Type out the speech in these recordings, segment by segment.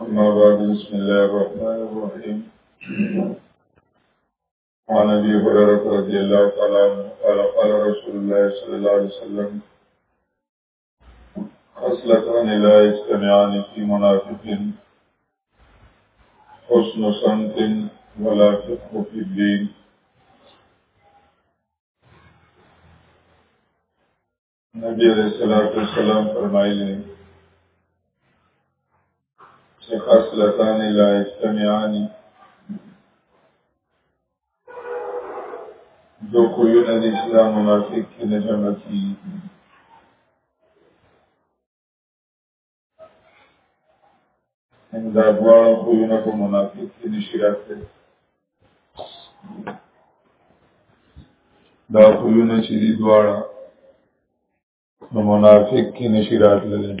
أما بعد بسم الله الرحمن الرحيم وعن أبي هريرة رضي الله تعالى عنه قال قال رسول الله صلى الله عليه وسلم خصلتان لا يجتمعان في منافق حسن صمت ولا فقه في الدين نبی علیہ الصلوۃ والسلام فرمایلی چې خصلتان لا استمعان دو خویونه د اسلام منافق کې نه جمع کیږي دا دواړه خویونه په منافق کې نشي راځي دا خویونه چې دي دواړه په منافق کې نشي راتللی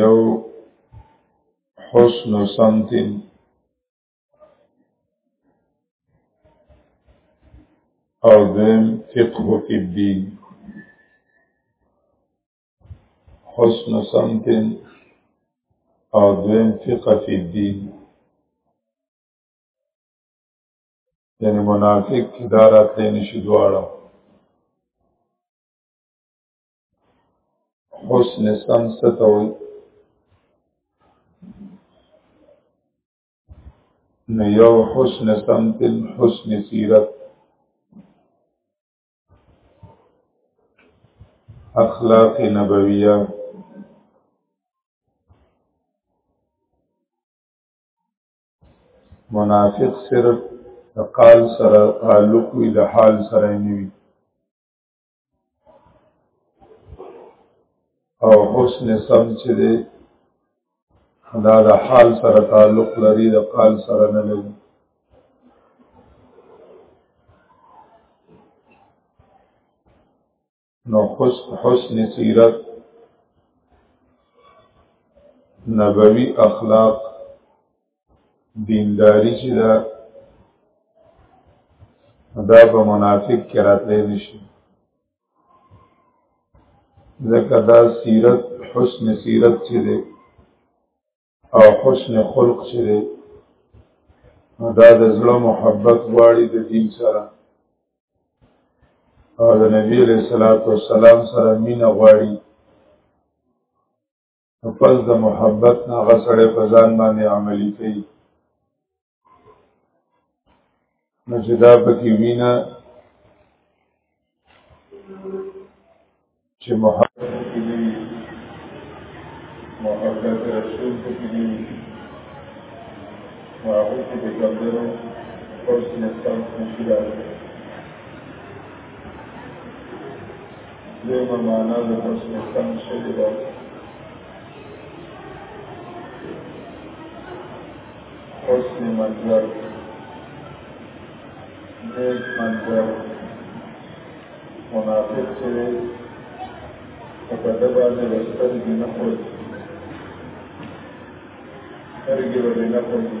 یو حسن سمتن او دین فقه فی الدین حسن سمت او دین فقه فی الدین یعنی منافق کی دارات لینی شی دوارا حسن سمت ستوئی نو یو حسن سمت حسن سیرت اخلاق نبویه منافق صرف د قال سره تعلق وي د حال سره نه وي او حسن سم چې دی دا د حال سره تعلق لري د قال سره نه لري نو حسن حسن سیرت نبوي اخلاق دینداری چې دا دا په منافق کې راتلی نشي ځکه دا سیرت حسن سیرت چې دی او حسن خلق چې دی دا د زړه محبت غواړي د دین سره او د نبی علیہ الصلوۃ والسلام سره مینه غواړي نو پس د محبت نه هغه سړی په ځان باندې عملي کوي نو چې دا پکې وینه چې محبت پکې نه وي محبت رسول پکې نه وي نو هغه کې د کمزرو پرس نقصان نشي راغلی دویمه معنا د حسن کم شوې ده حسن منظر نیک منظر منافق چې په بده باندې به سترګې نه خوځي سترګې به نه خوځي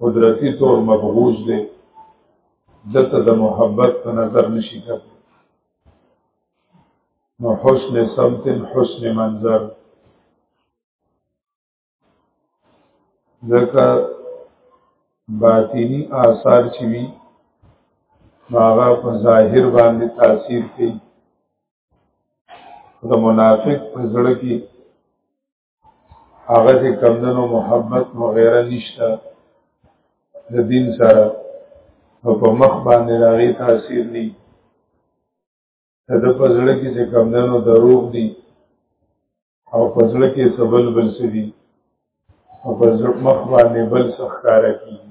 قدرتی طور مبغوز دی دته د محبت په نظر نشي کتلی نو حسن سمت حسن منظر ځکه باطینی آثار چې وي هغه په ظاهر باندې تاثیر کوي د منافق په زړه کې هغه چې کمدنو محبت وغیره نشته د دین سره او په مخ باندې راغی تاثیر دی د په زړه کې چې کمدنو دروغ دی او په زړه کې سبل بل سدي او په زړه مخ باندې بل سخکاره کیږي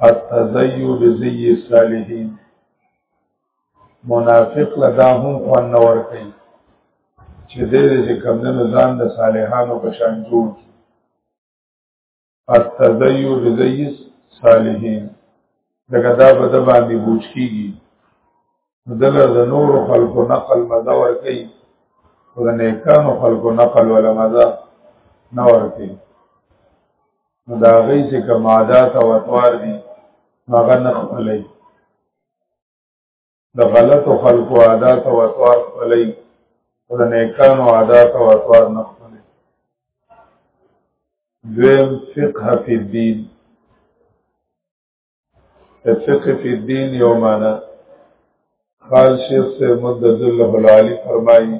التزیو بزی صالحین منافق لدا هم خوان نور کئی چه دیر چه کمدنو زان دا صالحانو پشان جوڑ کی التزیو بزی صالحین لکه دا به د باندې بوج کیږي دله د نور خلکو نقل مزه ور کوي او د نیکانو خلکو نقل ولا مزه نه ور کوي نو دا غي چې کوم عادت او اطوار دي هغه نه خپلې د غلطو خلکو عادت او اطوار خپلې او د نیکانو عادت او اطوار نه خپلې دویم فقه فی الدین فقه فی الدین یو معنا خال شیخ سے مد ذله العالی فرمایي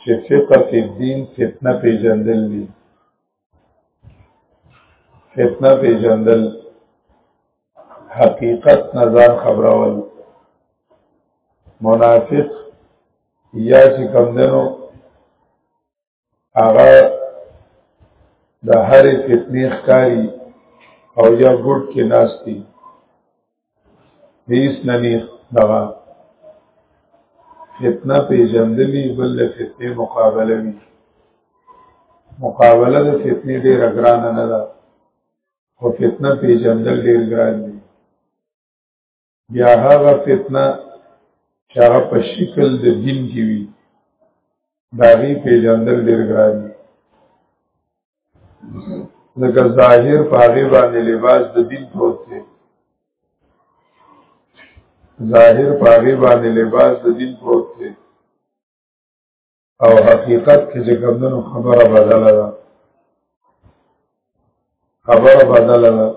چې فقه فی الدین فتنه پیجندل دي فتنه پیجندل حقیقت نظر خبرول منافق یا چې کم دنو هغه د هرې فتنې ښکاری او یا ګډ کې ناشتي هیڅ نه نه دغه فتنه پیژندلی بل له فتنې مقابله وی مقابله د فتنې ډېر ګرانه نه ده خو فتنه پیژندل ډېر ګران دي بیا هغه فتنه چې هغه په شکل د دین کې وي دا غي پیژندل ډیر ګران دي لکه ظاهر په هغه باندې لباس د دین پروت دی ظاهر په هغه باندې لباس د دین پروت دی او حقیقت کې چې کومو خبره بدله ده خبره بدله ده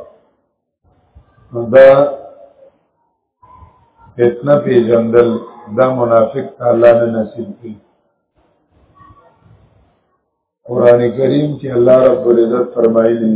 دا فتنه پیژندل دا منافق الله نه نصیب کړي قران کریم کې الله رب العزت فرمایلی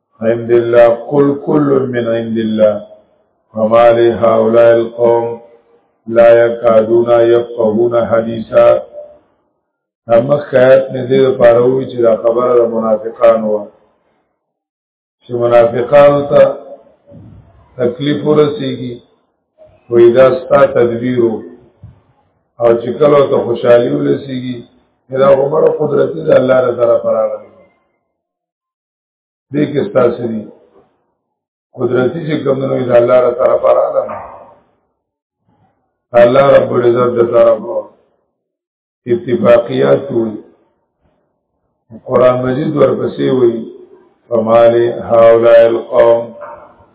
عند الله قل كل من عند الله فما لهؤلاء القوم لا يكادون يفقهون حديثا اما خیات نه دې لپاره وی چې دا خبره د منافقان و چې منافقان ته تکلیف ورسیږي وې دا ستا تدبیرو او چې کله ته خوشحالي ولسیږي دا عمر قدرت د الله تعالی پر راغلی دې کې ستاسو دي قدرتي چې کوم نو د الله تعالی طرف را ده الله رب العزت د طرف اتفاقیات وي قران مجید ورپسې وي فمال هؤلاء القوم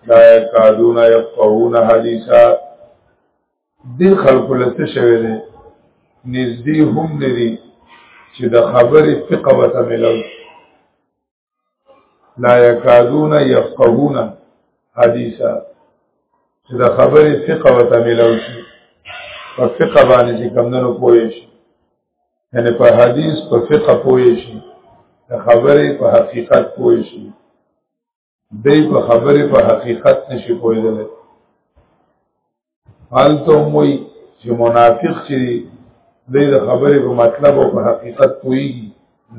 لا يكادون يفقهون حديثا دې خلق له څه شوی دی نږدې هم لري چې د خبرې فقه وته ملوي لا یکادون یفقهون حدیثا چې د خبرې فقه وته ملاو شي په فقه باندې چې کمندونو پوي شي یعنی په حدیث په فقه پوي شي د خبرې په حقیقت پوي شي دی په خبرې په حقیقت نشي پوهېدلی هلته هم وایي چې منافق چې دی دی د خبرې په مطلب او په حقیقت پوهېږي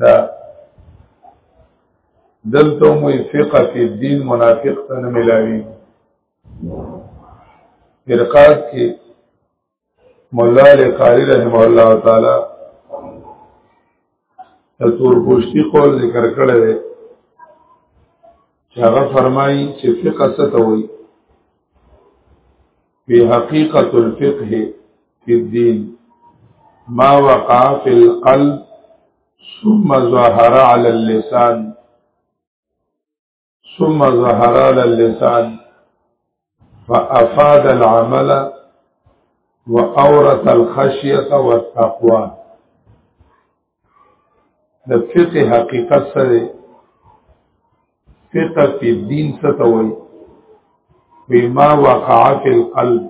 دا دلته هم وایي فقه فی الدین منافق ته نه ملاوي فرقات کې مولا علی قاری رحم الله تعالی د تور پوشتی قول ذکر کړی دی چې هغه فرمایي چې فقه څه ته وایي فی حقیقت الفقه فی الدین ما وقع فی القلب ثم ظهر علی اللسان ثم ظهر على اللسان فأفاد العمل وأورث الخشية والتقوى د فقه حقیقت سره فقه فی الدین ستوي بما وقع فی القلب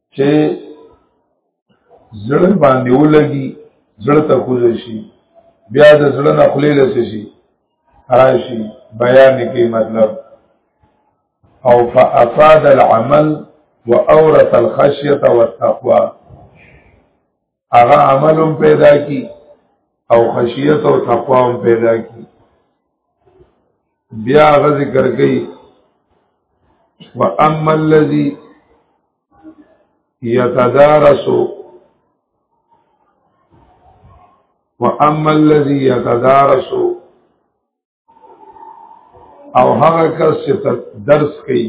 چې زړه باندې ولګي زړه ته کوزي شي بیا د زړه نه خلې لسی شي راشي بیان کې مطلب او فافاد العمل واورث الخشيه والتقوى هغه عمل هم پیدا کی او خشیت او تقوا هم پیدا کی بیا هغه ذکر کوي واما الذي يتدارس واما الذي يتدارس او هغه کس چې درس کوي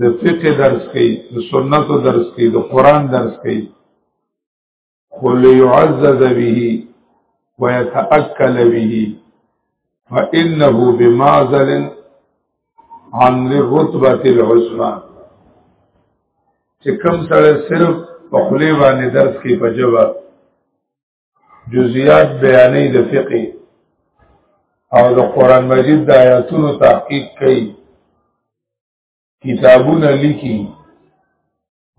د فقه درس کوي د سنتو درس کوي د قران درس کوي قل يعزز به ويتأكل به فإنه بمعزل عن الرتبة العظمى چې کوم سره صرف په خلی باندې درس کې پجوه جزئیات بیانې د فقه او د قران مجید د آیاتونو تحقیق کوي کتابونه لیکي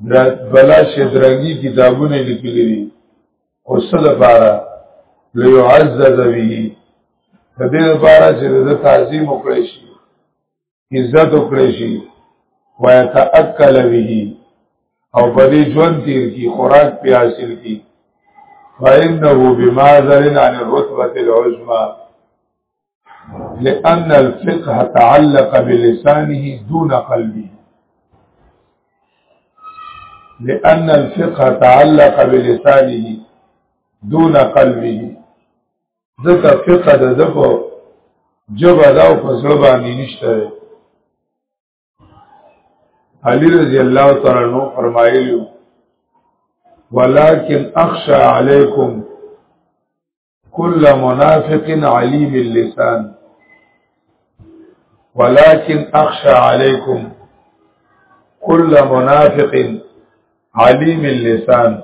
درات بلا شدرنګي کتابونه لیکلي دي او څه لپاره ليعزز به د دې لپاره چې د تعظیم وکړي شي عزت وکړي شي ويتأکل به او په دې ژوند تیر کی خوراک پی حاصل کی فإنه بمازل عن الرتبة العظمى لأن الفقه تعلق بلسانه دون قلبه لأن الفقه تعلق بلسانه دون قلبه ځکه فقه د ده په ژبه ده او په زړه باندې نشته دی علی رضی الله تعالی عنہ فرمایلی ولكن اخشى عليكم كل منافق عليم اللسان ولكن اخشى عليكم كل منافق عليم اللسان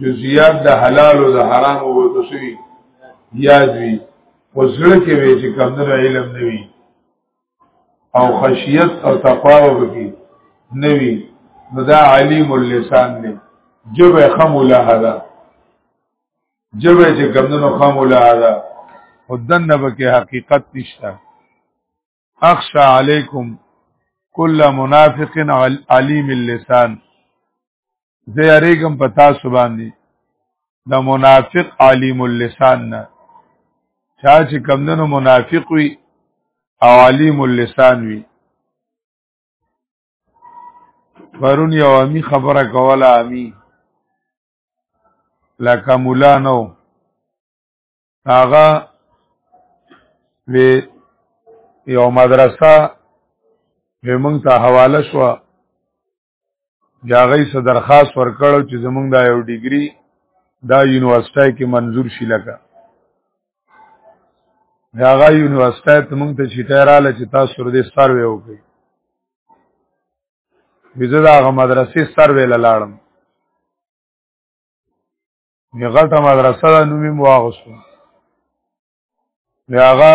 جزئیات د حلال او د حرام او تسوی یاد وی او زړه کې وی چې کمنو علم نه وی او خشیت او تقوا وکي نه وی نو دا علیم اللسان دی جب خم لهدا جب چې کمنو خم لهدا او دنه به کې حقیقت نشته اخشى عليكم كل منافق عليم اللسان زه یریګم په تاسو باندې د منافق علیم اللسان نه چا چې کمندونو منافق وي او علیم اللسان وي پرون یو امی خبره کوله امی لکه مولا نو هغه وی یو مدرسه به مونږ ته حواله شو بیا غي څه درخواست ورکړو چې زمونږ دا یو ډیګري دا یونیورسيټي کې منزور شي لکه هغه یونیورسيټي ته مونږ ته چټه رااله چې تاسو ور دې سروې وکړي بيزه دا هغه مدرسې سروې لاړم یې غټه مدرسه ده نوم یې واغسو بیا هغه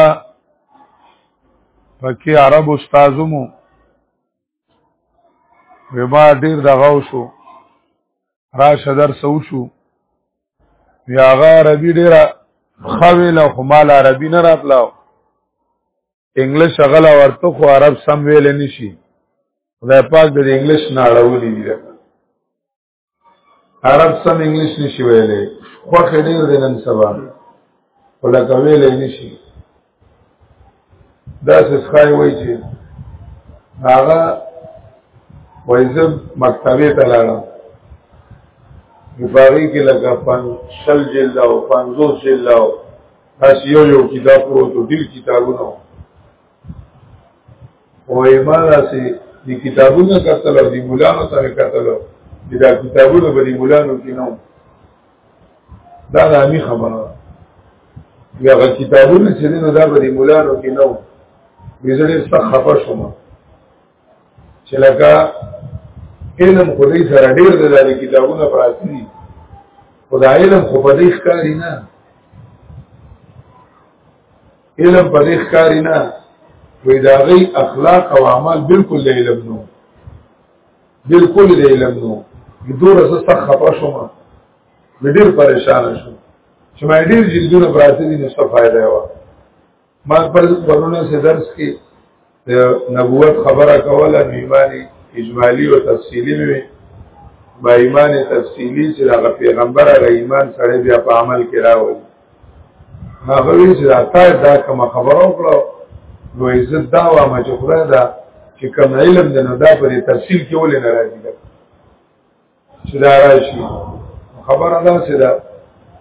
پکې عرب استادو مو وبا ډیر دغه وشو راشه درس وشو بیا هغه عربي ډیره خوي له خمال عربي نه راتلاو انګلیش غلا ورته خو عرب سم ویل نشي خدای پاک د انګلیش نه اړولې دي عرب سم انګلیش نشي ویلې خو خډیر د نن سبا ولکه ویلې نشي دا څه ښای وای چې هغه وایزه مکتبه ته لاړم مفاری کې لکه پن شل جلد او پنځو جلد او تاسو یو یو کتاب پروت ډیر کتابونه او ما داسې د کتابونو کتل او د مولانو سره کتل چې دا کتابونه به د مولانو کې نه دا د امي خبره ده یا غ کتابونه چې نو دا به د مولانو کې نه و بيزړې څخه خبر شوم چې لکه علم خو دې سره ډېر د دې کتابونو پراتی دي خدای علم خو په دې ښکاری نه علم په دې ښکاری نه وې دا غي اخلاق او اعمال بالکل له علم نو بالکل له علم نو دور زه سخت خپه شوم ډېر پریشان شوم چې ما ډېر جلدونه پراته دي نو څه فائدہ و ما پر پرونه سي درس کې د نبوت خبره کوله نو ایمان اجمالی او تفصیلی وي با ایمان تفصیلی چې هغه پیغمبر هغه ایمان سره بیا په عمل کې راوړي هغه وی چې راته دا کوم خبره وکړه نو عزت دا و ما چې خدای دا چې کوم علم د نو دا په تفصیل کې ولې ناراضي ده چې دا راشي خبره ده چې دا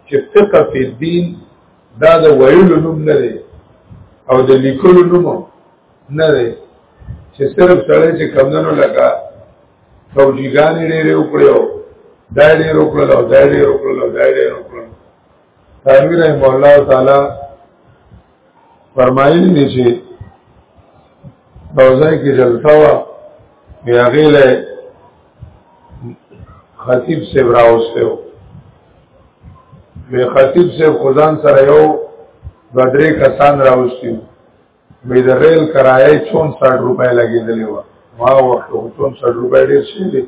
چې فقه په دین دا د ویلو نوم نه دی او د لیکلو نوم نه دی چې صرف سړی چې کمدنو لګا فوجیګانې ډېرې وکړې او دا ډېر وکړل او دا ډېر وکړل او دا ډېر وکړل تعمیر رحم الله تعالی فرمایلی دی چې روزه کې جلسه وا بیا غیله خطیب سے راوسته و به خطیب سے خدان سره یو بدرې کسان راوستي به د ریل کرایه 64 روپۍ لګېدلې و ما وخت 64 روپۍ ډېر شي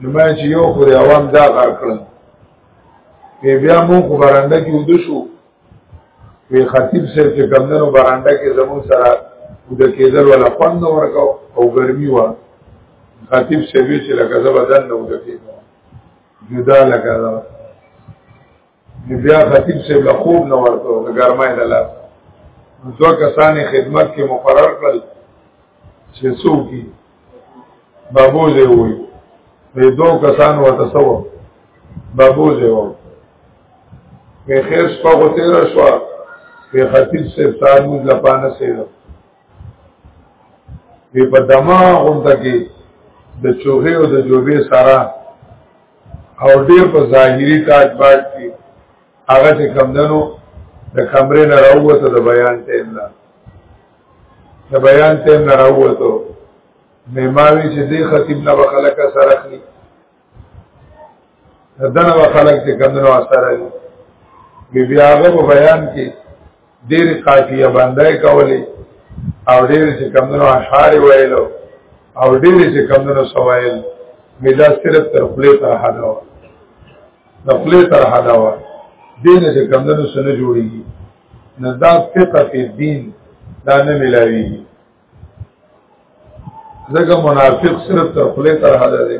نو ما چې یو خو عوام دا غار کړل په بیا مو خو برانده کې ود شو په خطیب صاحب چې کمندونو برانده کې زمون سره ود کېدل ولا پند ورکاو او ګرمي و خطیب صاحب چې لکه زبدن نو ود کېدل جدا لکه دا بیا خطیب صاحب له خوب نه ورته د ګرمای د لاس دوه کسانې خدمت کې مقرر کړل چې څوک دي بابو زه وي په دوه کسان ورته سو بابو زه و په خیر شپه غو تیر شو په خطیب صاحب تعامل لپانه سره په دماغ هم تکي د چوغې او د جوبې سره او ډیر په ظاهری کاټ باټ کې هغه چې کمدنو د کمرې نه راووته د بیان ټیم نه د بیان ټیم نه راووته مېماوي چې دې خطیب نه وخلک سره اخلي دنه وخلک چې کمدنو اثر اخلي بیا هغه بیان کې ډېر قافیه باندې کولې او ډېر چې کمونو اشعار ویلو او ډېر چې کمونو سوایل مدا صرف تر خپل تر حدا و د خپل تر حدا و دین چې کمونو سره جوړیږي نزداد فقه فی دین دا نه ملاویږي ځکه منافق صرف تر خپل تر حد دی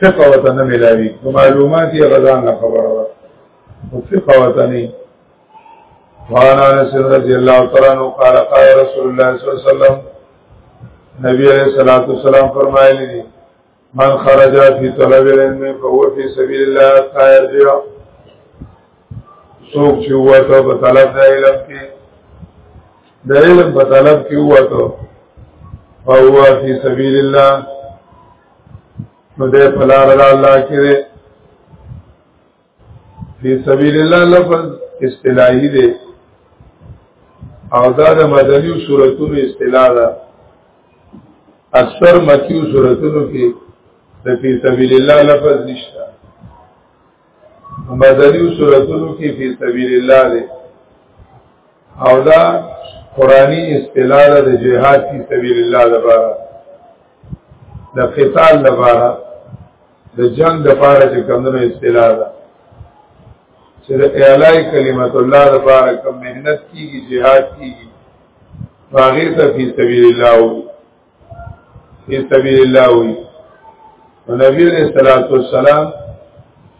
فقه وته نه ملاوي نو معلومات یې غزان نه خبره وه او فقه وته نه وعن انس رضی الله تعالی عنہ قال قال رسول الله صلی الله علیه وسلم نبی علیہ الصلوۃ والسلام فرمایلی من خرج فی طلب العلم فهو فی سبیل الله حتى يرجع سوق چې وته په طلب د علم کې د علم په طلب کې وته فهو فی سبیل الله نو دې په لار الله کې فی سبیل الله لفظ اصطلاحی دی او دا د مدنیو صورتونو اصطلاح ده اکثر مکیو صورتونو کې د فی سبیل الله لفظ نشته مدنیو صورتونو کې فی سبیل الله دی او دا قرآنی اصطلاح ده د جهاد فی سبیل الله لپاره د قتال لپاره د جنگ د پاره چې کمونو اصطلاح ده چې د اعلی کلمت الله د پاره کم مهنت کیږي jihad کیږي باغی ته فی سبیل الله وي فی سبیل الله وي نبی علیہ الصلوۃ والسلام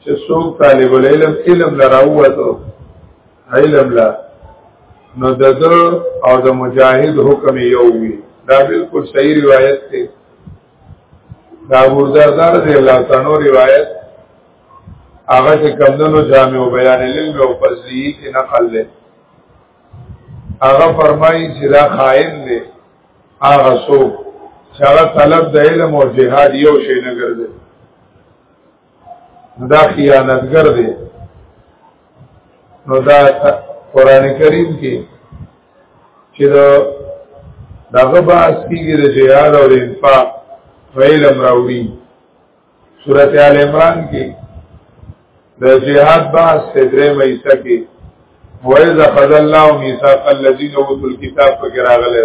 چې څوک طالب العلم علم لراوته علم لا نو د او د مجاهد حکم یو وي دا بالکل صحیح روایت دی دا ابو الدرداء رضی الله تعالی روایت هغه چې کمندونو جامع او بیان علم او فضلی کې نقل لې هغه فرمایي چې دا خائن دی هغه څوک چې هغه طلب د علم او جهاد یو شی نه ګرځي دا خیانتګر دی نو دا قران کریم کې چې دا دغه باس کېږي د جهاد او انفاق ویل امراوی سورته ال عمران کې د جهاد باس سدره مېسا کې وایذ خذ الله میثاق الذین اوتل کتاب په کې راغله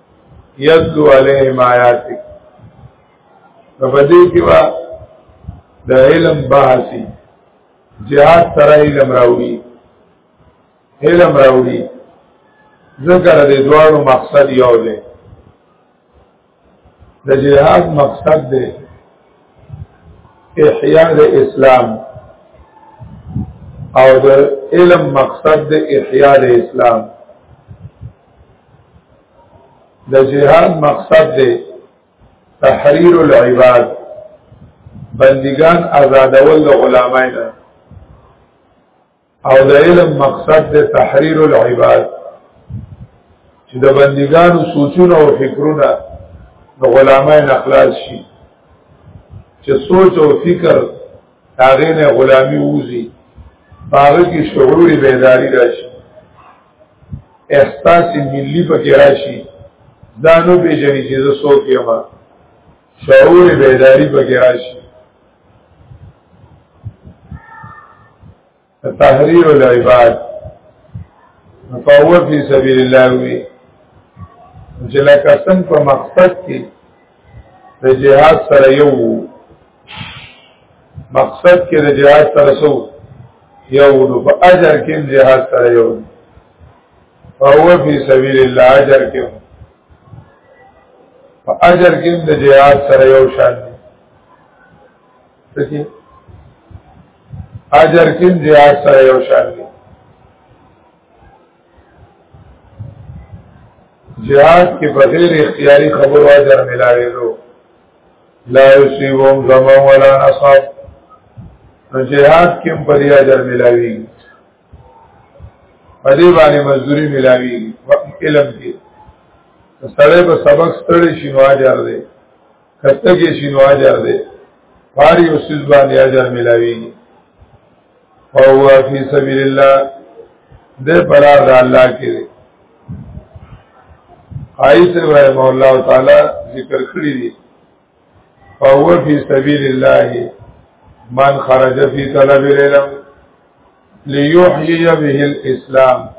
یتلو علیهم آیاتک نو په دې کې وا د علم بحثي جهاد سره علم راوړي علم راوړي ذکر دې دوړو مقصد یو دی د جهاد مقصد دی احیاء د اسلام او د علم مقصد د احیاء د اسلام د جهاد مقصد دی تحریر العباد بندگان آزادول د غلامانو او د علم مقصد د تحریر العباد چې د بندګانو سوچونه او فکرونه د غلامای نخلاص شي چې سوچ او فکر هغه نه غلامی ووزي هغه کې شعور بیداری راشي احساس ملی پکې راشي ځانو به جری چې زه څوک یم شعور بیداری پکې راشي تحریر العباد فهو فی سبیل الله وی چې لکه څنګه په مقصد کې د جهاد سره یو مقصد کې د جهاد سره سو یو نو په اجر کې جهاد سره یو فهو فی سبیل الله اجر کې په اجر کې د جهاد سره یو شان دي څه اجر کې جهاد سره یو شان دي جهاد کې بغیر اختیاري خبرو اجر ملاوي دو لا یصيبهم ظما ولا نصب نو جهاد کې په دې اجر ملاوي په دې باندې مزدوري ملاوي علم کې سړی په سبق ستړي شي نو اجر دی کته کې شي نو اجر دی پاری او سیز باندې اجر ملاوي او فی سبیل الله د پرار الله کې قائد ابراهيم الله تعالی ذکر کړی دی فهو فی سبیل الله من خرج فی طلب العلم ليحيي به الاسلام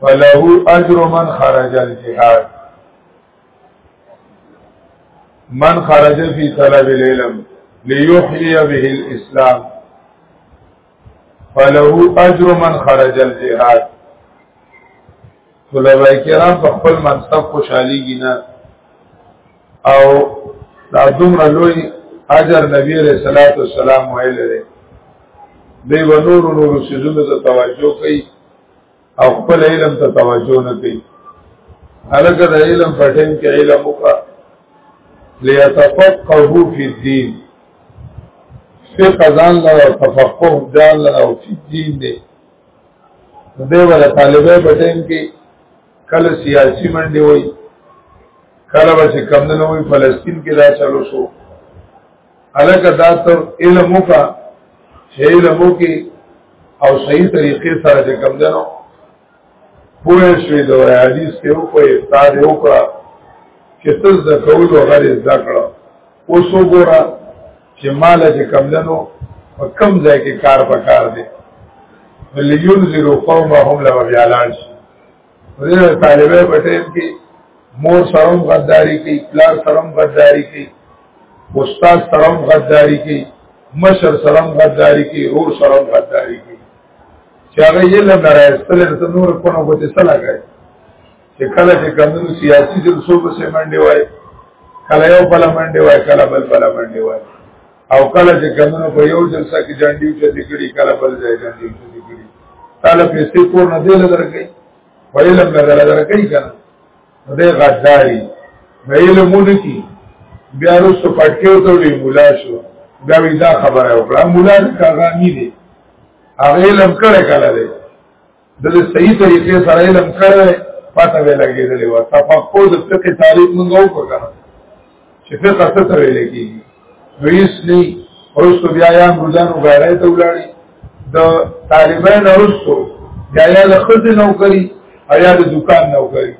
فله اجر من خرج الجهاد من خرج فی طلب العلم ليحيي به الاسلام فله اجر من خرج الجهاد علماء کرام په خپل منصب خوشحالي گینا او دا دومره لوی اجر نبی علیہ الصلوۃ والسلام ویل دی دی ونور نور سيزونو ته توجه کوي او خپل علم ته توجه نه کوي هلکه د علم په ټیم کې علم وکړه ليتفقهوا في الدين فقه ځان له تفقه ځان له او في الدين دی دې ولا طالبې په ټیم کې کله سیاسي منډي وای کله به کم نه وای فلسطین کې دا چلو شو الکه دا ته علم وکا چې علم وکي او صحیح طریقې سره چې کم دنو پوه شوې د حدیث ته او په استاد وکړه چې څه زکول او غیر ذکر اوس وګوره چې مال چې کم دنو په کم ځای کې کار پکار دی ولینذروا قومهم لو بیالان شي ورنه طالبې بټیم کې مور سرم غداری کوي پلار سرم غداری کوي استاد سرم غداری کوي مشر سرم غداری کوي اور سرم غداری کوي چې هغه یې لږه راځل د نور په نو بوتي سلا کوي چې کله چې کمنو سیاسي جلسو په سیمنډي وای کله یو بل منډي وای کله بل بل منډي وای او کله چې کمونو په یو جلسه کې جانډي چې دګړي کله بل ځای جانډي چې دګړي تعالی پیسې پور نه دی لدرکې ویلم نه لدرکې کنه دې غداري ویلمونه کی بیا رسو پټکیو ته وی مولا شو دا وی دا خبره وکړه مولا کاغانی دی هغه لم کړه کړه دی د صحیح طریقې سره علم کړی پته به لګېدلې و تفقه د فقه تعریف موږ وکړه چې فقه څه ته ویل کېږي نو هیڅ نه ورسو بیا یا مردان وګړای ته ولاړی د طالبان ورسو بیا یا د خزې نوکری او یا د دکان نوکری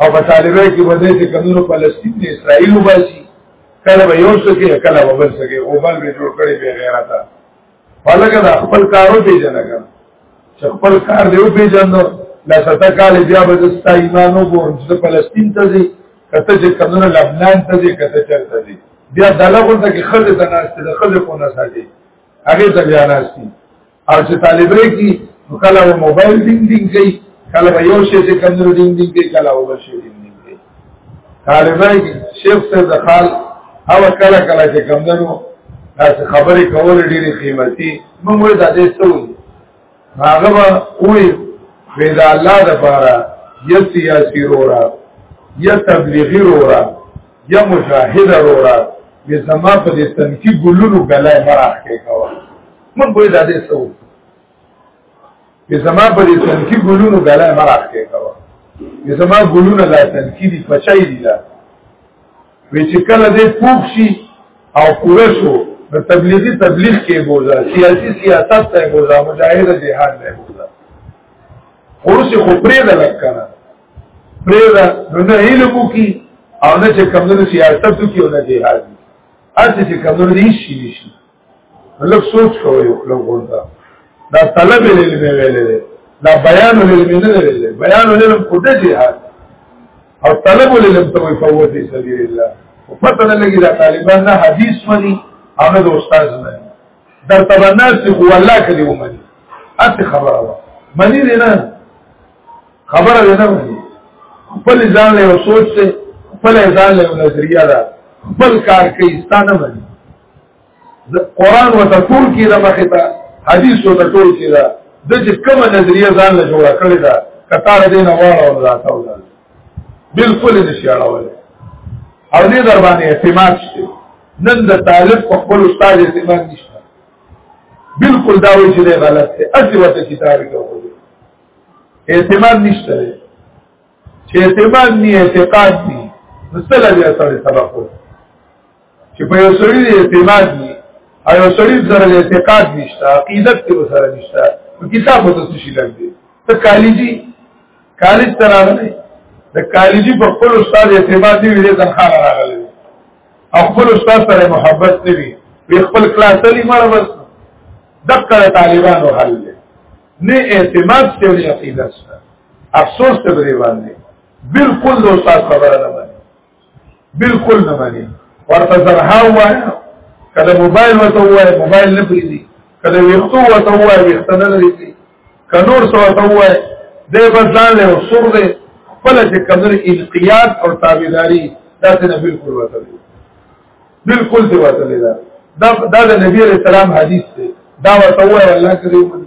او په طالبان کې باندې چې کمونو فلسطین نه اسرائیل وباسي کله به یو څه کې کله به بل څه کې او بل به جوړ کړي به غیرتا ولګه دا خپل کارو پیژنه کړه چې خپل کار دی او پیژنه لا ستا کال بیا به ستا ایمان او ګور چې فلسطین ته ځي کته چې کمنه لبنان ته ځي کته چرته ځي بیا دلغه ته کې خزه ته ناشته ده خزه کو نه ساتي هغه ته بیا ناشتي او چې طالبې کی کله موبایل دین دین کوي کله یو شی چې کمنه دین دین کوي کله وبشي دین دین کوي طالبان شیخ صاحب د خال او کله کله چې کمندنو تاسو خبرې کول ډېری قیمتي موږ وې د دې څو هغه به وې ودا الله د پاره یا سیاسي رورا یا تبلیغي رورا یا مجاهد رورا به زما په دې تنکی ګلونو غلای مراخ کې کاوه موږ وې د دې څو چې زما په دې تنکی ګلونو غلا مراخ کې کاوه چې زما ګلونه لا تنکی دي پچای دي لا وی چې کله دې پوښ شي او پوره شو نو تبلیغي تبلیغ کې بوزا سیاسي سیاست ته بوزا مجاهد جهاد ته بوزا اوس خو پرې ده لکه پرې ده نو نه هیلو کی او نه چې کمزوري سیاست کی او نه جهاد اته چې کمزوري شي نشي لږ سوچ کوئ لږ ورته دا طلب العلم ویلې ده دا بیان العلم نه ویلې بیان العلم خود جهاد او طلب العلم ته فوت فی سبیل الله او پته نه لګی دا طالبان نه حدیث مني او نه د استاد نه در تبناس خو الله کلی ومني اته خبره وا منی دی نه خبره دی نه منی خپل ځان له سوچ ته خپل ځان له نظریه ده خپل کار کوي ستانه مني قرآن و تا طول کی دا مخی تا حدیث و تا طول کی دا دا چه کم نظریه زان لجوڑا کردی دا کتار دین وارا و دا تاو دا بلکل نشی اڑاولی او دې در باندې اعتماد شته نن د طالب په خپل استاد اعتماد نشته بالکل دا وایي چې غلط دی اسی وته کتاب کې وایي اعتماد نشته چې اعتماد نه اعتقاد دي مثلا بیا سره سبق وو چې په یو سړي اعتماد دي او یو سړي سره اعتقاد نشته عقیدت کې سره نشته په کتاب وته څه شي لګي ته کالجی کالج ته راغلی د کالجی په خپل استاد اعتماد دی ویلې ځخه راغلی او خپل استاد سره محبت دی وی خپل کلاس لري مړ بس دغه طالبانو حل نه اعتماد ته نه عقیدت سره افسوس ته بری باندې بالکل د استاد خبره نه باندې بالکل نه باندې ورته زرها وای کله موبایل وته وای موبایل نه پریدي کله ویختو وته وای ویخت نه لري کنور سو وته وای د بزان له سر دې خپل چې کمر انقیاد او تابعداري داسې نه بالکل وته دی بالکل دی وته دی دا دا د نبی رسول الله حدیث دی دا وته وای الله کریم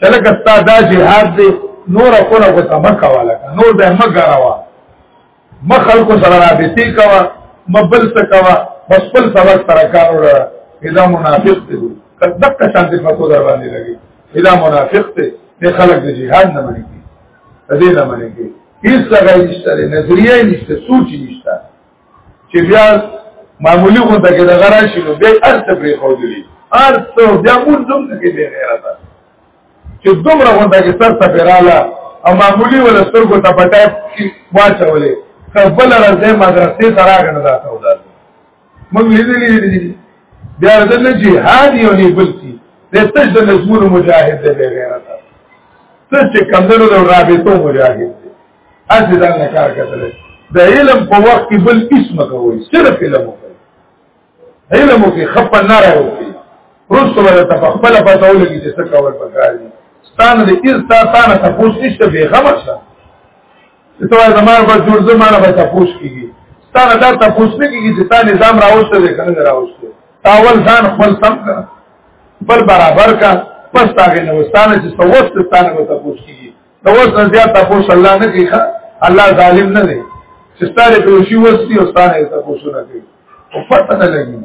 چله کستا دا جهاد دی نور کوله کو ته مکه والا نور به مګه راوا مخل کو سره رابطي کوا مبل څه کوا بس خپل سبق سره کار وره اذا منافق دی کدک کا شان دی فتو در باندې لګي اذا منافق دی نه خلق د جهاد نه مني دې نه مني هیڅ څه غي نشته نظریه نشته سوچ نشته چې بیا معمولی خو ته کې د غرا شي نو به ارت پرې خو دي ارت بیا مون زم ته کې دی غیرت چې دومره خو ته کې سر ته پیراله او معمولی ولا سترګو ته پټه کې واچولې کبل راځي مدرسې سره غنه دا سودا موږ لیدلې دي بیا دل چې هادي او نه بلتي د تج د نزول مجاهد دی غیرت څه چې کمندونو د رابطو مجاهد دی اسی دا نه کار کتل د علم په وخت کې بل اسم کوي صرف علم کوي علم کې خپ نه راوي رسو ولا تفخبل فتول کې چې څه کول پکار دي ستانه د از تا تانه تاسو نشته به خبر شه ته وای زماره په جوړ زماره به تاسو کیږي ستانه دا تاسو نه کیږي چې تا نظام راوسته دی کنه راوسته تاول ځان خپل سم کړه بل برابر کا پس تاګه نو ستانه چې سوست ستانه به تاسو کیږي نو اوس نه زیات تاسو الله نه کیخه الله ظالم نه دی چې ستاره په شی وسی او ستاره تاسو نه کوي او پته نه لګي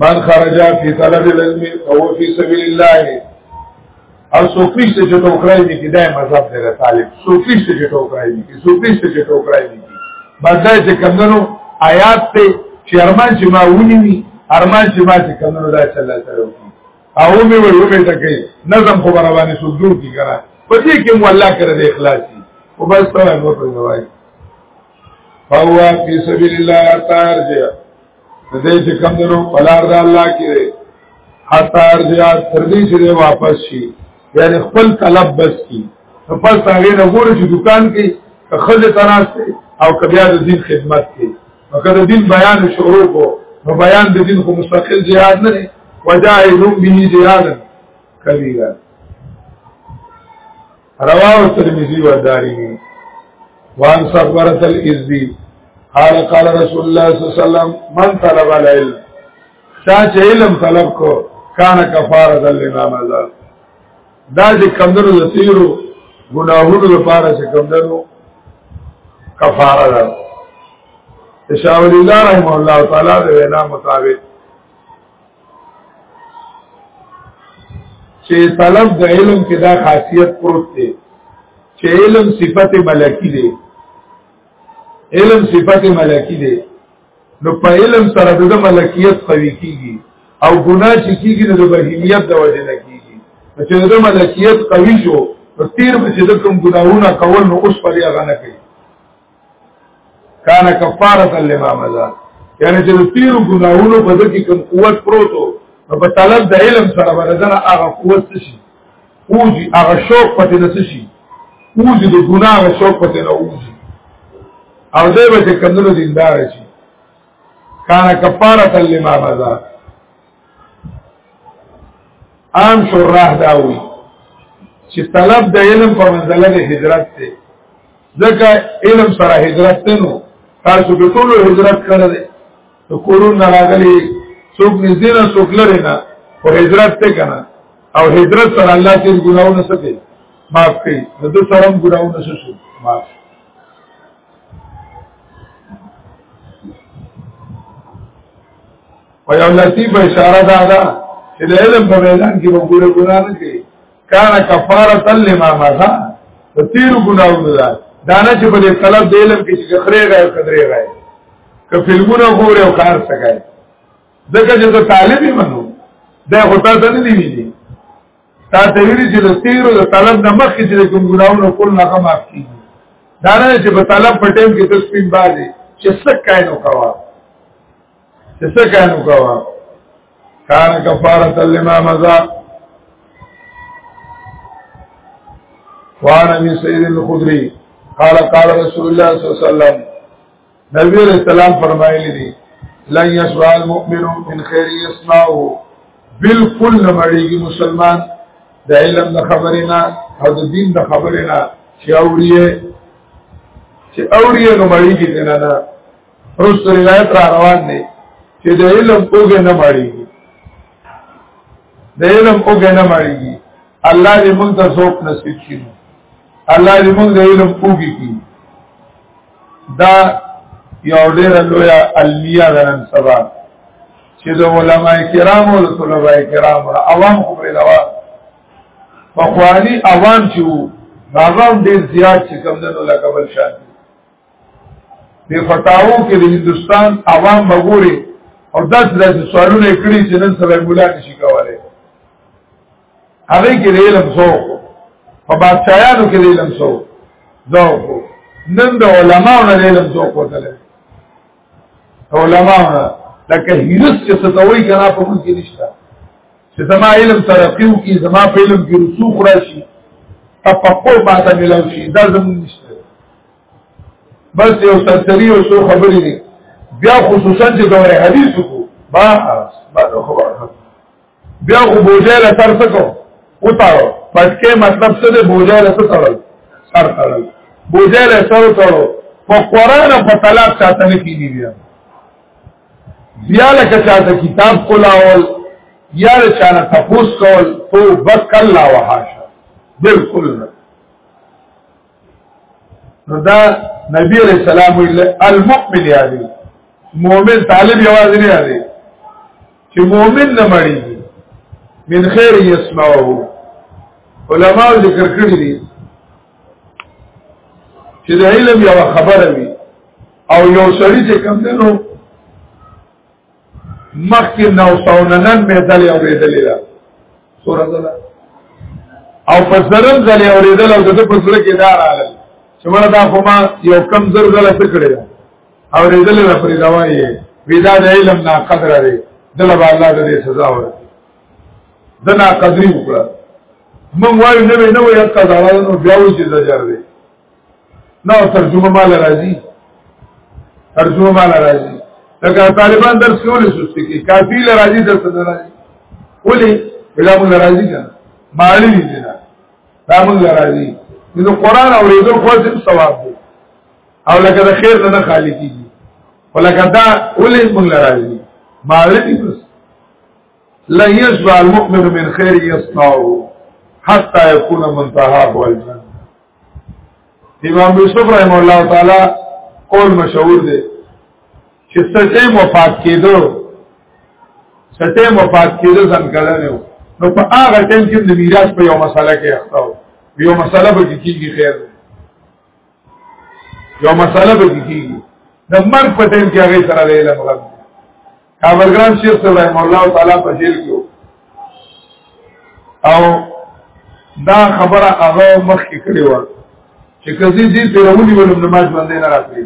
من خرج فی طلب العلم او فی سبیل الله او صوفی سے جو ټوکرای دي کدای مذهب دی طالب صوفی سے جو ټوکرای دي صوفی سے جو ټوکرای دي بدای چې کمنو آیات ته چې ارمان چې ما ونی وی ارمان چې ما چې کمنو دا چلا سره وکړي او مې وې وې ته کې نظم خو برابرې سو جوړ کی کرا په دې کې مو الله کړې د اخلاص دي او بس ته نو په نوای فهو فی سبیل الله ترجع دې چې کوم درو پلار د الله کې حتا ارجع تر دې چې واپس شي یعنی خپل طلب بس کی پس هغه نه ګوري چې دکان کې خځه تراسته او کبیا د دین خدمت کې فقط دین بیان شروع کو نو بیان د دین خو مستقل جهاد نه دی وجاهدون به جهادا کبیرا رواه ترمذی و دارمی وان صبرت الازدی قال قال رسول الله صلی الله علیه وسلم من طلب العلم شاچ علم طلب کو کان کفاره لما مزال دا چې کمدنو د تیرو ګناهونو لپاره چې کمدنو کفاره ده شاہ ولی اللہ رحمه الله تعالی د وینا مطابق چې طلب د علم کې دا خاصیت پروت دی چې علم صفت ملکی دی علم صفت ملکی دی نو په علم سره د ملکیت قوي کیږي او ګناه چې کیږي نو د بهیمیت د وجه نه کیږي چې د ملکیت قوي شو نو تیر به چې د کوم ګناهونه کول نو اوس پرې هغه نه کوي کان کفاره لما مزا یعنی چې د تیر ګناهونو په دې کې کوم قوت پروتو نو په طلب د علم سره ورځنه هغه قوت شي اوځي هغه شوق پته نه شي اوځي د ګناه هغه شوق پته نه اوځي او دې به کندلو دیندار شي کان کفاره لما مزا عام شرح داوي چې طلب د علم په منځله د هجرت ته ځکه علم سره هجرت ته نو تاسو به ټول هجرت کړی نو کورون نه راغلي څوک نږدې نه څوک لري نه خو هجرت ته کنه او هجرت سره الله تیر ګناونه سته معاف کړي نو د سره هم ګناونه شي معاف او یو لطیف اشاره دا ده چې د علم په میدان کې وګوره ګنا نه کوي کان کفاره لما ماذا په تیر ګناونه ده دا نه چې په دې طلب د علم کې چې خره غي قدرې غي که فلمونه ګوري او کار څه کوي دغه چې ته طالب یې منو دا هوتا ته نه دی ویلي تا ته ویلي چې د تیر او طلب نه مخکې چې کوم ګناونه کول نه کم اف کیږي دا نه چې په طلب په ټیم کې تسبیح باندې چې څه کاینو کوا چې څه کانو کوا کان کفاره لما مزا وعن ابي سعيد الخدري قال قال رسول الله صلى الله عليه وسلم نبی علیہ السلام فرمایلی دي لن يسمع المؤمن من خير يسمعه بالکل نمړيږي مسلمان د علم د خبرنا او د دین د خبرنا چې اوري چې اوري نو مړيږي نه نه روس روایت را روان دی چې د علم اوګه نه مړیږي د علم اوګه نه مړیږي الله دې موږ ته څوک نصیب کړي الله دې موږ د علم اوګه کړي دا یو ډېر لوی المیه درن سبا چې د علما کرامو او طلبه کرامو عوام خو په لوا په خواني عوام چې هغه ډېر زیات چې کم دنو لکبل شان په فتاوو کې د هندستان عوام وګوري او داس داس سوالونه کړی چې نن سبا مولا نشي کولای هغه کې د علم سو په بادشاہانو کې د علم سو دا نن د علماو نه علم سو کوتل علماو نه لکه هیرس چې ستوي کنه په موږ کې نشته چې زما علم ترقی وکي زما په علم کې رسوخ راشي تفقه ماته ملو شي دا زموږ نشته بس یو سرسری او څو خبرې دي بیا خصوصا چې دوره حدیث کو با با خبره بیا خو بوجه له سر سکو وتاو پټکه مطلب څه دی بوجه له سر تړل سر تړل بوجه له سر تړل په قران په طلاق چاته نه کیږي بیا بیا لکه چاته کتاب کولاول یا له چانه تفوس کول تو بکلا وحاش بالکل نه نو دا نبی علیہ السلام المؤمن یادی مؤمن طالب یواز نه یادی چې مؤمن نه مړی من خیر یسمعه علماء ذکر کړی دي چې د علم یو خبره وي او یو سړی چې کم دی نو مخکې نو سوننن مې دلې اورېدلې ده سورہ ده او په زرن ځلې اورېدل او د په سورہ کې دار عالم چې مړه دا خو ما یو کم زر ځله څه کړی ده اورېدل نه پرې دا وایي ودا د علم نا قدر لري دله به الله دې سزا ورکړي دنا قدرې وکړه مونږ وایو نه نه وي حتی دا نو بیا وځي ځار دی نو ترجمه مال راځي ترجمه مال راځي لکه طالبان درس کې ولې سستی کې کافی لراځي درس نه راځي ولې بلا مون لراځي کنه مالی دي نه دا مون لراځي نو قران اورېدل خو دې ثواب دی او لکه د خیر نه خالی کیږي ولکه دا ولې مون لراځي مالی دي بس لا يشبع المؤمن من خير يصنعه حتى يكون منتهاه الجنه امام یوسف رحم الله تعالی قول مشهور دی چې سټه مفاد کېدو سټه مفاد کېدو ځنګل نه و نو په هغه ټیم کې د میراث په یو مسله کې اخته و یو مسله به کیږي خیر یو مسله به کیږي د مرګ په ټیم کې هغه سره له علم غږ کابرګران شیخ صاحب رحم الله تعالی په جیل کې او دا خبره هغه مخ کې کړې و چې کزي دې پیرونی ولوم نماز باندې نه راځي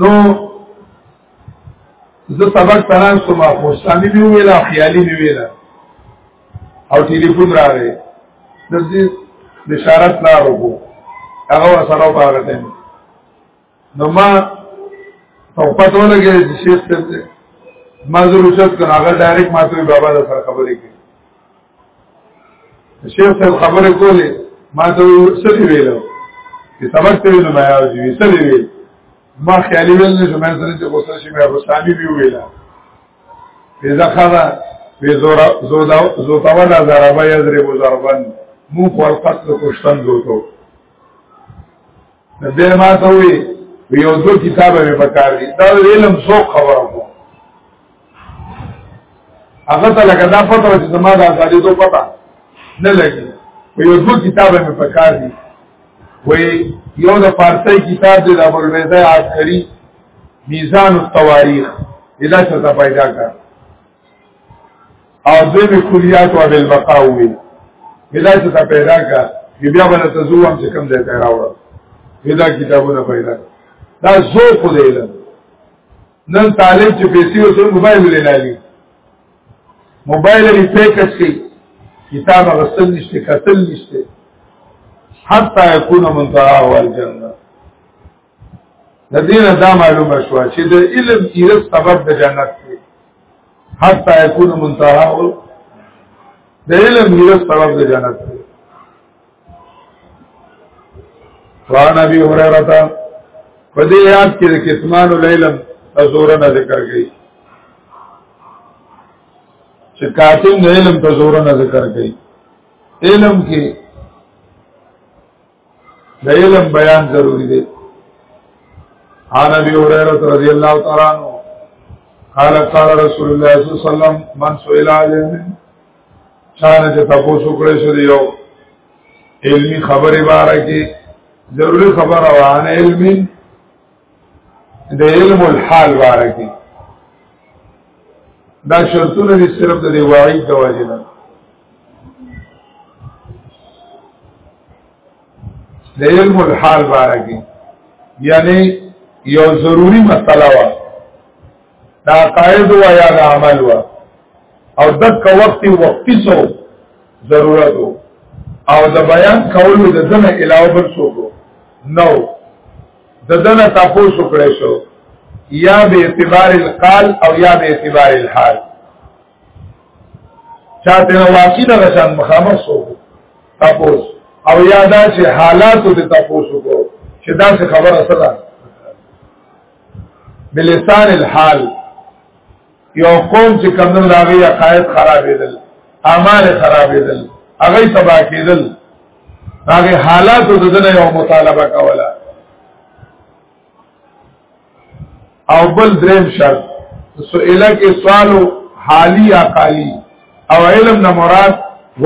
نو زه سبق تران سم خو سامي دی ویلا خیالي دی ویلا او ټلیفون راغی د دې بشارت لارو هغه سره باغته نو ما او پته ولګی چې شیخ صاحب دی ما زه رچت کړ هغه ډایرک ما ته بابا د سره خبرې کړې شیخ صاحب خبرې کولې ما ته سړي ویلو چې سبق ته ویلو ما یو دي سړي ویل ما خیالي ویل نه زما سره چې غوسه شي مې غوسامي وی ویلا پیدا خدا به زورا زودا زوتا ولا ضربا یضرب ضربا مو خپل قصد کوشتن دوتو به ما ته وی یو دو کتاب به پکار دي دا علم سو خبرو کو هغه ته لکه دا پته چې زما د ازادي ته پته نه لګي یو دو کتاب به پکار دي وی یو د فارسی کتاب دی د ابو البیضه عسکری میزان التواریخ اله څه پیدا کړ او دوی به کلیات او بل بقا وي بلا چې تا پیدا کا بیا باندې تزوم چې کم ځای ته راوړل بلا کتابونه پیدا دا ذوق دی علم نن طالب چې پیسې او سر موبایل لري موبایل یې پیکټ شي کتاب غسل نشته قتل نشته حتا یکون منتها والجنه د دین دا معلومه شو چې د علم ایرس سبب د جنت دی حتی یکون منتها د علم ایرس سبب د جنت دی وان ابي هريره تا په دې یاد کې د کتمان العلم تزور نه ذکر کړي چې کاتم د علم تزور نه ذکر کړي علم کې د علم بیان ضروری دی عن ابي هريره رضي الله تعالى عنه قال قال رسول الله صلى الله عليه وسلم من سئل علم چانه چې تاسو کړی شو یو علمی خبره باره کې ضروري خبره وانه علمي د علم الحال باره کې دا شرطونه صرف د وعید د واجب د علم الحال باره کې یعنی یو ضروری مسله وا دا قائد وا یا دا عمل وا او دک وقتی وقتی سو ضرورت او د بیان کولو د دنه علاوه بل سو نو د دنه تاسو کړی شو یا به اعتبار القال او یا به اعتبار الحال چاته نه واقع نه غشان مخامخ سو تاسو او یادا چې حالاتو ته تاسو کو چې دا څه خبره سره بلسان الحال یو قوم چې کمن راغی عقاید خرابېدل اعمال خرابېدل هغه تبا کېدل هغه حالاتو دنه یو مطالبه کوله او بل دریم شرط سئله کې سوالو حالی یا قالی او علم نه مراد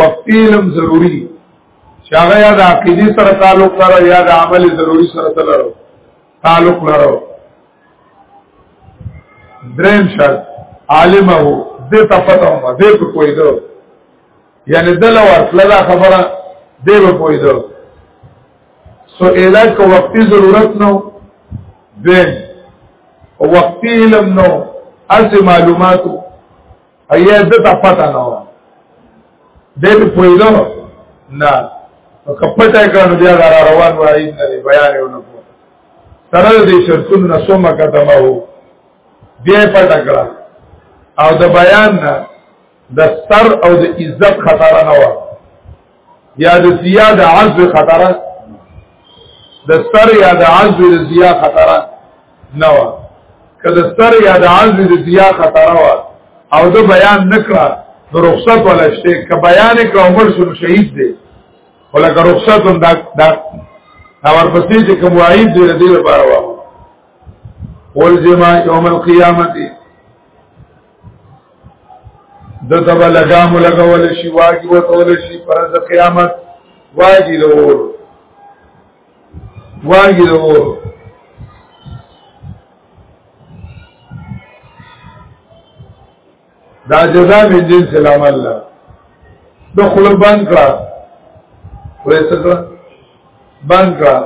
وقت علم ضروری شاغه یا د عقیدی سره تعلق لرو یا د عمل ضروری سره تعلق تعلق لرو دریم شرط عالم هو دې ته پته ما دې په کوی دو یعنی دل ورتله دا خبره دی به پویدو سو اله کو وقتی ضرورت نو دین او وقتی علم نو اسی معلوماتو ایه دتا پتا نو دی به پویدو نه کپټه کانو بیا را روان وای نه بیان یو نه کو تر دې شرطن نسومه کتمه بیا پټه کړه او د بیان نه د سر او د عزت خطر نه و یا د زیا د عزو خطر د سر یا د عزو د زیا خطر نه و که د سر یا د عزو د زیا خطر و او د بیان نکړه نو رخصت ولا شته که بیان کړه عمر شو شهید دی ولکه رخصت هم دا دا اور پسې چې کوم وعید دی دې لپاره و ول جما یوم القیامت د تبا لګام لګول شي واګي وتول شي پر د قیامت واګي لور واګي لور دا جزاء من جنس العمل لا نو خلق بند کړه ویسه کړه بند کړه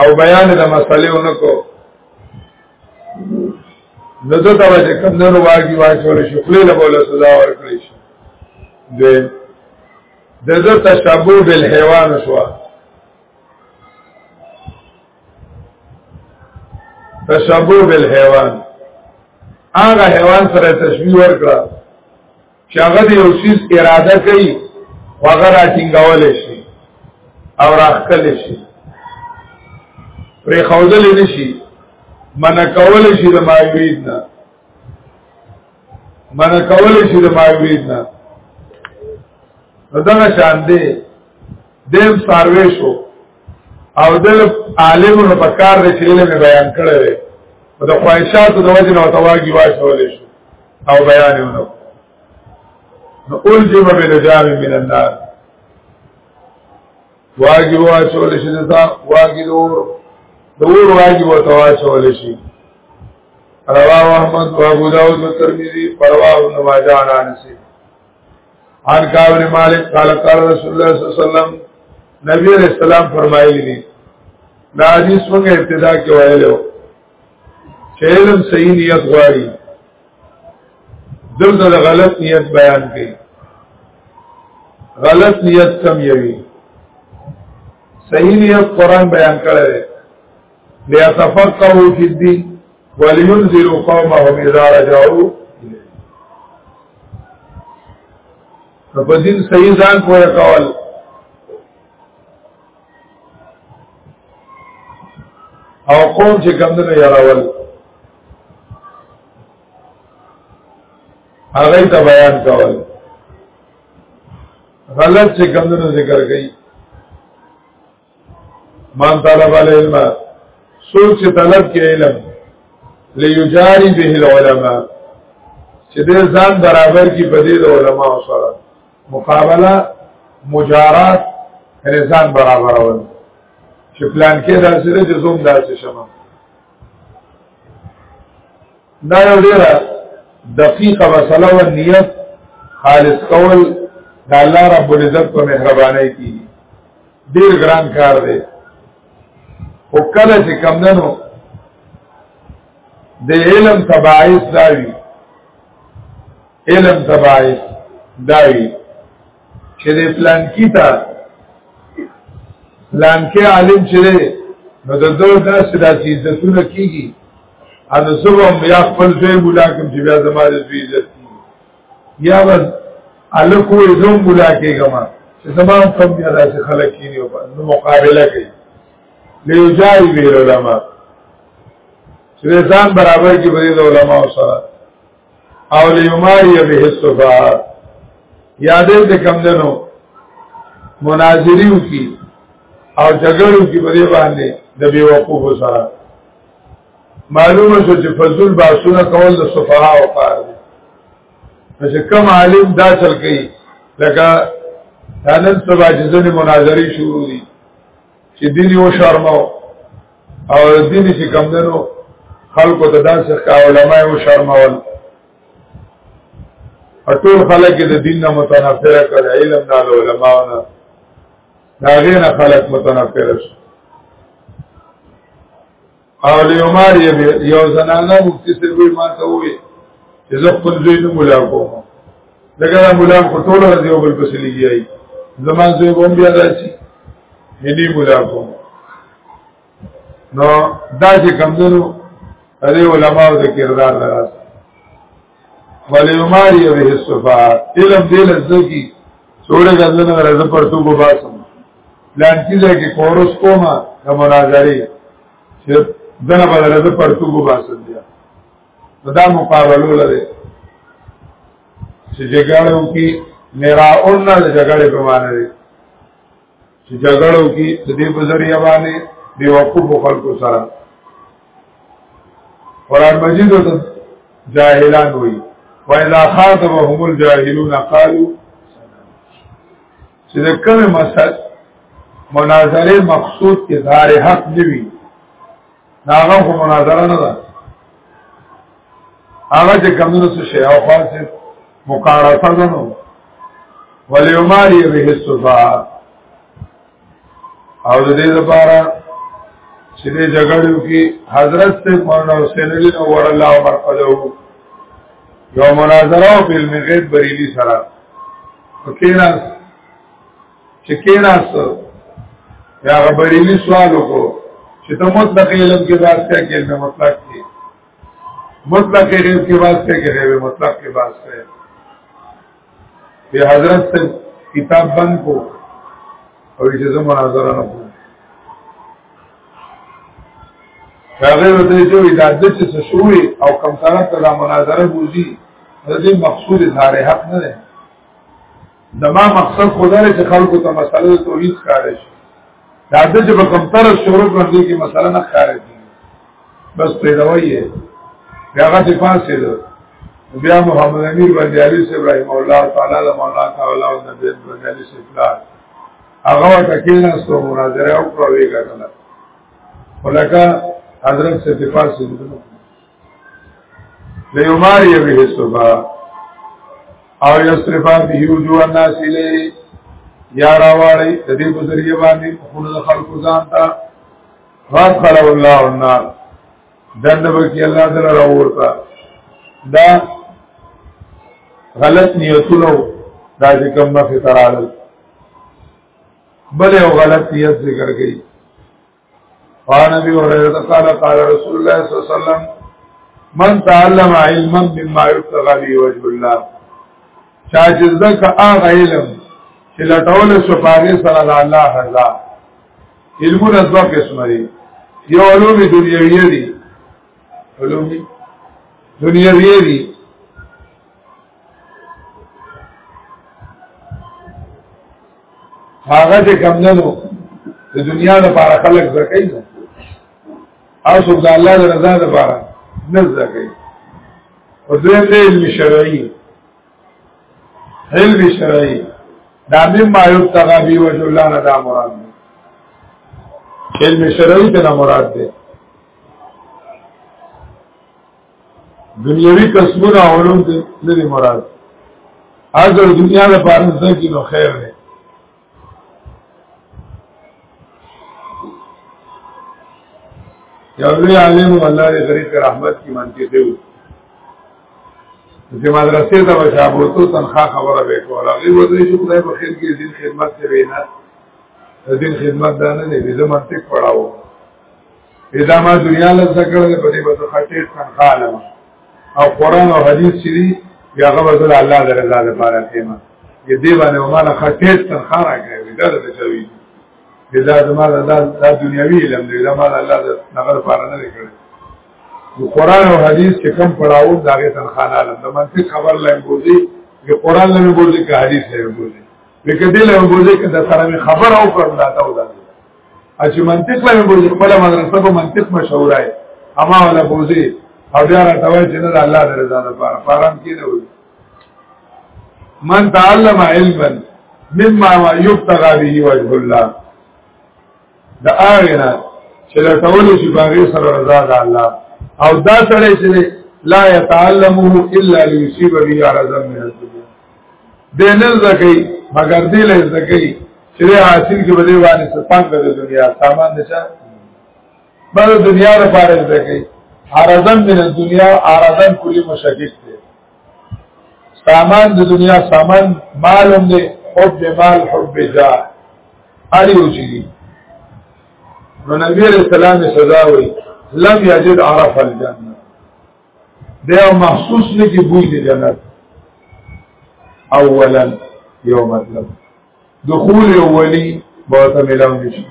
او بیان د مسلې ونکو نو ته دا چې کوم نور واګي واچول شي خپل له بوله سزا ورکړي شي د دغه تشابه بل حیوان شو تشابه بل حیوان هغه حیوان سره تشبیه ورکړه چې هغه د یو شیز اراده کوي هغه را ټینګول شي او راخکل شي پرې خودل نشي من کول شي د مایوید نه من کول شي د مایوید نه دغه شان دی دیم سروې شو او د عالمونو په کار د چیرې بیان کړی دی د خواهشاتو د وجه نه تواګي واچول شي او بیان یې ونو نو الزم بلجام من النار واجب واچول شي دتا واجب دور دور واجب واچول شي رواه احمد و ابو داود و ترمذی رواه ابن ماجه عن انس عن کعب بن مالک قال قال رسول الله صلی الله علیه وسلم نبی علیہ السلام فرمایلی دي دا حدیث موږ ابتدا کې وایلو چې علم صحیح نیت غواړي دلته د غلط نیت بیان کړي غلط نیت کم یوي صحیح نیت قران بیان کړی دی بیا تفقهوا فی الدین ولینذروا قومهم اذا رجعوا په دین صحیح ځان پوهه کول او قوم چې کم دنو یراول هغه ته بیان کول غلط چې کم دنو ذکر کړي مان طالب علم سوچ طلب کې علم ليجاري به العلماء چې دې ځان برابر کی په دې علماء سره مقابله مجارات رضان برابر اول چې پلان کې داسې ده چې زوم داسې شمه دا یو ډیره دقیقه مسله او نیت خالص کول د الله رب العزت په مهرباني کې ډیر ګران کار دی او کله چې کمندنو د علم تبعیض داوی علم تبایس داوی چې د پلان کی تا پلان کې عالم چې نو د دوه داسې داسې عزتونه کیږي ان زبم یا خپل ځای مولا کوم چې بیا زماره دوی عزت یا بس الکو زوم مولا کېږم چې زمام کم بیا داسې خلک کینی او نو مقابله کوي لیو جای ویل علماء چې ځان برابر کې بری د علماء سره او لیماری به السفار یادې ته کم دنو مناظریو کی او جګړو کی په دې باندې د بی وقوف سره معلومه شو چې فضل باسونه کول د صفها او پار دي چې کم عالم دا چل کوي لکه نن سبا چې ځنې مناظرې شروع دي چې دین یو شرماو او دین چې کم دنو خلکو ته داسې ښکا علماء یو شرماول ټول خلک د دین نه متنفره کړ علم نه علماء نه دا غیر خلک متنفره شو او لیومار یو زنانه مفتی سروی ما ته ووی چې زه خپل زوی نه مولا کوم لکه دا مولا په ټول ورځ یو بل پسې لګیایي زما زوی به هم بیا راشي ملي مولا کوم نو دا چې کمزورو هرې علماو د کردار لراسته ولیماری به الصفا علم دې لزکی څوره غزنه راځه پرتو کو باسم پلان کیږي کې کورس کومه د مناظرې چې دنه بدل راځه پرتو کو باسم بیا دا مقابلو لري چې جګړو کې میرا اون نه جګړې په معنی چې جګړو کې د دې په ذریعہ باندې دی وقوف خلکو سره قرآن مجید ته جاهلان وي وإذا خاطبهم الجاهلون قالوا چې د کومه مسل مناظره مقصود کې دار حق نیوي هغه خو مناظره نه ده هغه چې کمونو څه شی او خاصه مقارفه غنو وليماري به الصفا او د دې لپاره چې دې جګړو کې حضرت ته مولانا حسین علي نور الله مرقدو یو مناظره او فلم غیب بریلی سره وکیناس چې کیناس یا بریلی سوال وکړو چې ته مطلق علم کې راځه کې علم مطلق کې مطلق کې غیر کې واسطه کې غیر مطلق کې واسطه به حضرت سے کتاب بند کو او چې زموږ مناظره نه کوو هغه ورته چې دا د څه شوې او کم سره ته مناظره بوزي د دې مقصود اظهار حق نه ده زما مقصد خدای چې خلکو ته مسله توحید ښکارې شي دا د چې په کم طرز شروع کړم دي کې مسله نه ښکارې بس پیدا وایي بیا هغه چې پاسې ده بیا محمد امیر باندې علي سي ابراهيم الله تعالی له مولا تعالی او نبی باندې علي سي پلار هغه ورته کېناستو مناظره او پروي کړل ولکه حضرت سے تفاصیل لیماری به صبح او یصرفا به وجوه الناس الیه یا راواړی د دې په ذریعہ باندې خپل خلکو ځان ته غفر الله النار دنه وکي الله تعالی راورتا دا غلط نیتونه دا چې کوم مخه ترال بل یو غلط نیت ذکر کړي قال نبی هريره قال قال رسول الله صلی الله علیه وسلم من تعلم علما مما يبتغى به وجه الله چا چې زکه هغه علم چې لټول شو پاره سره د الله رضا علم رضا قسم لري یو علوم دنیوی دي علوم دنیوی دي هغه چې کم نه نو د دنیا لپاره خلق زکای نه او سب د الله د رضا لپاره نه زکای او دویم دی علم شرعي علم شرعي دا مما یبتغى به وجه الله نه دا مراد دی علم شرعي ته مراد دی دنیوي قسمونه علوم دې نه دي مراد اجر دنیا له پاره ځکه کې نو خیر دی یو لوی عالم الله دې غریب رحمت کی منطقه وو چې مدرسې ته بشابوتو تنخوا خبره به کوله غي ودرې چې خدای په خیر کې دین خدمت کوي نه دین خدمت دا نه دی زه منطق پڑھاو اذا ما دنیا له ذکر دې په دې به خټې تنخاله او قران او حدیث چې دی یا غو زل الله د رضا لپاره کېما دې دې باندې مال خټې تنخا راکړي دا څه چوي دې دا زمال الله د دنیوي علم دې دا مال الله د نظر لپاره نه کړی د قران او حدیث چې کم پڑھاو دا غي تنخا نه لند منطق خبر لای بوزي چې قران لمه بوزي که حدیث لمه بوزي وکړه دې لمه بوزي که د سره خبر او پر دا تا ودا اچ منطق له بوزي خپل مدرسه په منطق مشهور ہے اما ولا بوزي او بیا راټوي چې نه الله د رضا لپاره فارم کې نه وي من تعلم علما مما يبتغى به وجه الله دا اغنا چې له ټولو شي باغې سره رضا ده الله او دا سره چې لا يتعلمه الا ليصيب به عرضا من الدنيا دې نه زکې مګر دې له زکې چې حاصل کې بده باندې سپنګ د دنیا سامان نشه بل دنیا لپاره زکې عرضن من الدنيا عرضن کلی مشکک دی سامان د دنیا سامان مال هم دی حب مال حب جاه اړي وچی نو نبی رسول الله سزا وي لم یجد عرف الجنه دا مخصوص نه کې بوی دی جنت اولا یو مطلب دخول اولی بہتا ملاو نشی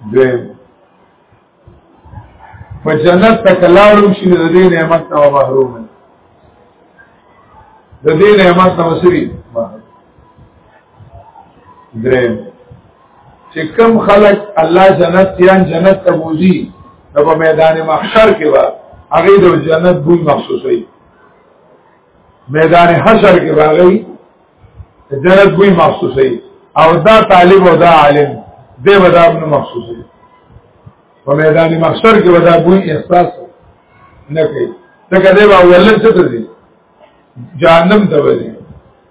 دویم په جنت تکلارم شي د دې نعمت نه محروم د دې نعمت نه وسري درې چې کم خلق الله جنت یان جنت ته بوزي نو په میدان محشر کې به هغه د جنت بوی مخصوص وي میدان حشر کې راغی جنت بوی مخصوص وي او دا طالب او دا عالم دې ودا نو مخصوص وي په میدان محشر کې ودا بوی احساس نه کوي ځکه دې به ولن څه ته دي جهنم ته ودی